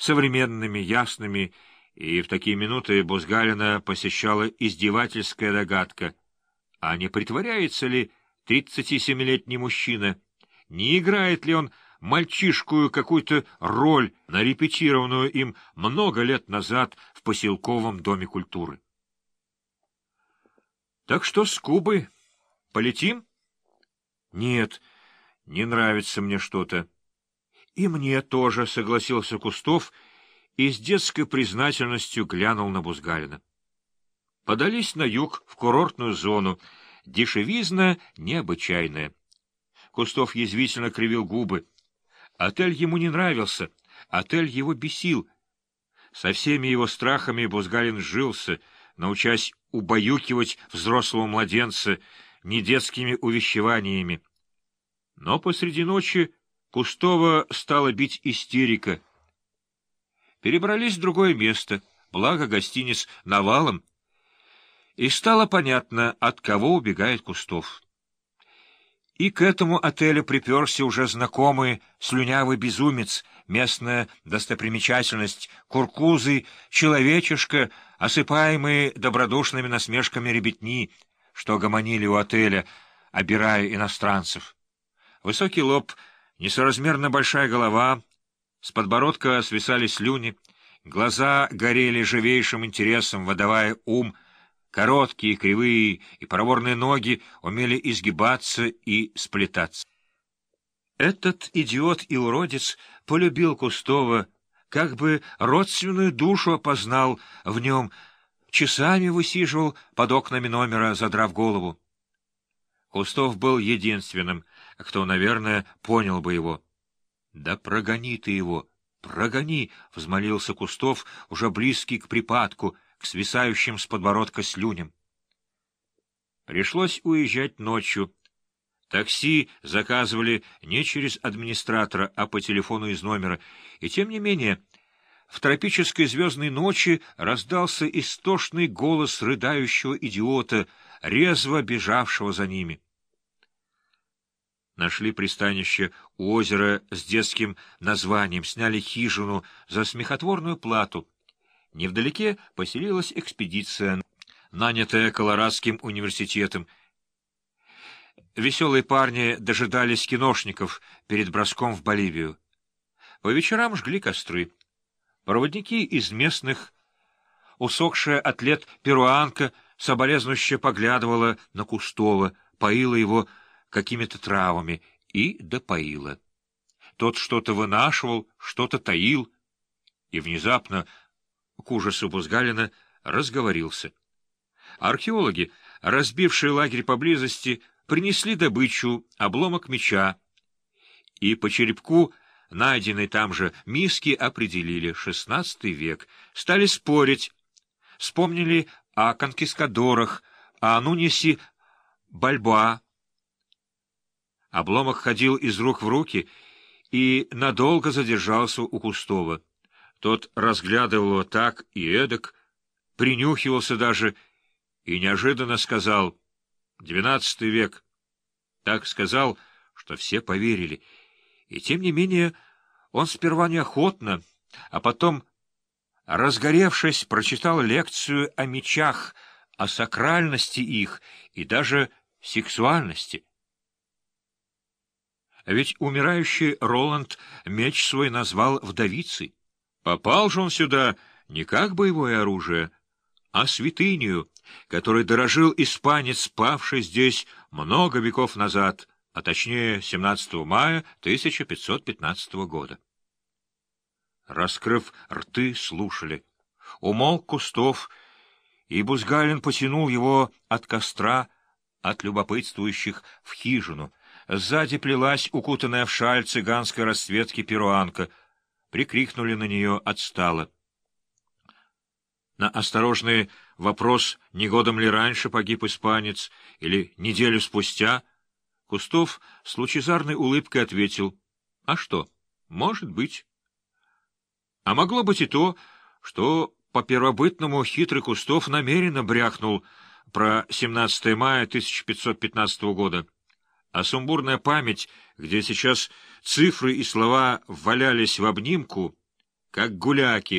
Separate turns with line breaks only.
современными, ясными, и в такие минуты Бузгалина посещала издевательская догадка, а не притворяется ли 37-летний мужчина, не играет ли он мальчишкую какую-то роль, нарепетированную им много лет назад в поселковом доме культуры. Так что с Кубы полетим? Нет, не нравится мне что-то. И мне тоже, — согласился Кустов и с детской признательностью глянул на Бузгалина. Подались на юг, в курортную зону, дешевизна необычайная. Кустов язвительно кривил губы. Отель ему не нравился, отель его бесил. Со всеми его страхами Бузгалин жился, научась убаюкивать взрослого младенца недетскими увещеваниями. Но посреди ночи Кустова стала бить истерика. Перебрались в другое место, благо гостиниц навалом, и стало понятно, от кого убегает Кустов. И к этому отелю приперся уже знакомый слюнявый безумец, местная достопримечательность, куркузы, человечишка, осыпаемые добродушными насмешками ребятни, что гомонили у отеля, обирая иностранцев. Высокий лоб — Несоразмерно большая голова, с подбородка свисали слюни, глаза горели живейшим интересом, выдавая ум, короткие, кривые и проворные ноги умели изгибаться и сплетаться. Этот идиот и уродец полюбил Кустова, как бы родственную душу опознал в нем, часами высиживал под окнами номера, задрав голову. Кустов был единственным, кто, наверное, понял бы его. — Да прогони ты его, прогони! — взмолился Кустов, уже близкий к припадку, к свисающим с подбородка слюням. Пришлось уезжать ночью. Такси заказывали не через администратора, а по телефону из номера. И тем не менее, в тропической звездной ночи раздался истошный голос рыдающего идиота, резво бежавшего за ними нашли пристанище у озера с детским названием, сняли хижину за смехотворную плату. Невдалеке поселилась экспедиция, нанятая Колорадским университетом. Веселые парни дожидались киношников перед броском в Боливию. По вечерам жгли костры. Проводники из местных, усохшая атлет-перуанка, соболезнуще поглядывала на Кустова, поила его какими-то травами и допоила. Тот что-то вынашивал, что-то таил, и внезапно, к ужасу Бузгалина, разговорился. Археологи, разбившие лагерь поблизости, принесли добычу, обломок меча, и по черепку, найденной там же миски, определили шестнадцатый век, стали спорить, вспомнили о конкискадорах, о Нунисе Бальбоа, Обломок ходил из рук в руки и надолго задержался у Кустова. Тот разглядывал его так и эдак, принюхивался даже и неожиданно сказал «Двенадцатый век». Так сказал, что все поверили. И тем не менее он сперва неохотно, а потом, разгоревшись, прочитал лекцию о мечах, о сакральности их и даже сексуальности. А ведь умирающий Роланд меч свой назвал вдовицей. Попал же он сюда не как боевое оружие, а святыню, которой дорожил испанец, павший здесь много веков назад, а точнее 17 мая 1515 года. Раскрыв рты, слушали. Умолк Кустов, и Бузгалин потянул его от костра, от любопытствующих в хижину — Сзади плелась укутанная в шаль цыганской расцветки перуанка. Прикрикнули на нее «отстала». На осторожный вопрос, не годом ли раньше погиб испанец или неделю спустя, Кустов с лучезарной улыбкой ответил «А что, может быть». А могло быть и то, что по первобытному хитрый Кустов намеренно брякнул про 17 мая 1515 года а сумбурная память, где сейчас цифры и слова валялись в обнимку, как гуляки,